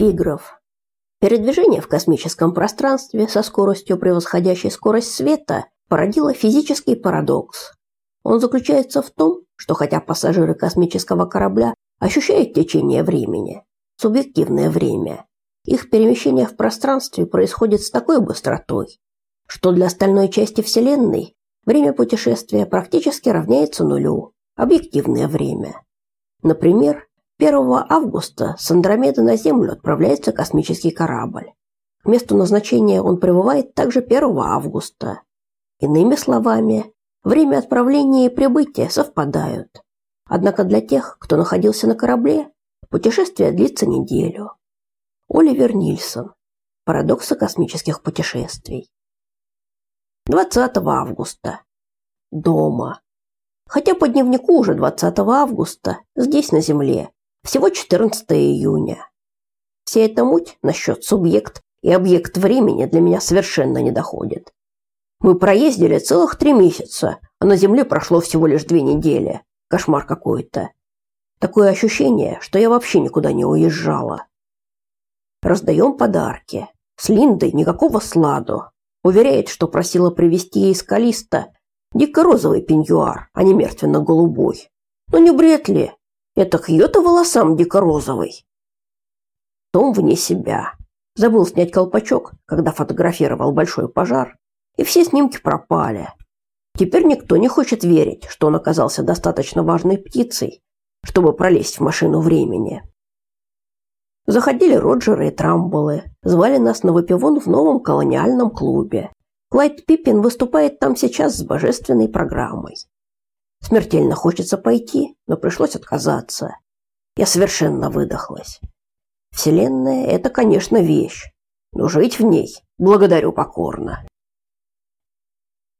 Эпиграф. Передвижение в космическом пространстве со скоростью, превосходящей скорость света, породило физический парадокс. Он заключается в том, что хотя пассажиры космического корабля ощущают течение времени, субъективное время, их перемещение в пространстве происходит с такой быстротой, что для остальной части Вселенной время путешествия практически равняется нулю, объективное время. Например, 1 августа с Андромеды на Землю отправляется космический корабль. К месту назначения он прибывает также 1 августа. Иными словами, время отправления и прибытия совпадают. Однако для тех, кто находился на корабле, путешествие длится неделю. Оливер Нильсон. Парадоксы космических путешествий. 20 августа. Дома. Хотя по дневнику уже 20 августа, здесь на Земле всего 14 июня. Вся эта муть насчет субъект и объект времени для меня совершенно не доходит. Мы проездили целых три месяца, а на Земле прошло всего лишь две недели. Кошмар какой-то. Такое ощущение, что я вообще никуда не уезжала. Раздаем подарки. С Линдой никакого сладу. Уверяет, что просила привезти ей скалиста дико-розовый пеньюар, а не мертвенно-голубой. Ну не бред ли? Это к ее-то волосам дико-розовый. Том вне себя. Забыл снять колпачок, когда фотографировал большой пожар, и все снимки пропали. Теперь никто не хочет верить, что он оказался достаточно важной птицей, чтобы пролезть в машину времени. Заходили Роджеры и Трамболы, звали нас на выпивон в новом колониальном клубе. Клайд Пиппин выступает там сейчас с божественной программой. Смертельно хочется пойти, но пришлось отказаться. Я совершенно выдохлась. Вселенная – это, конечно, вещь, но жить в ней благодарю покорно.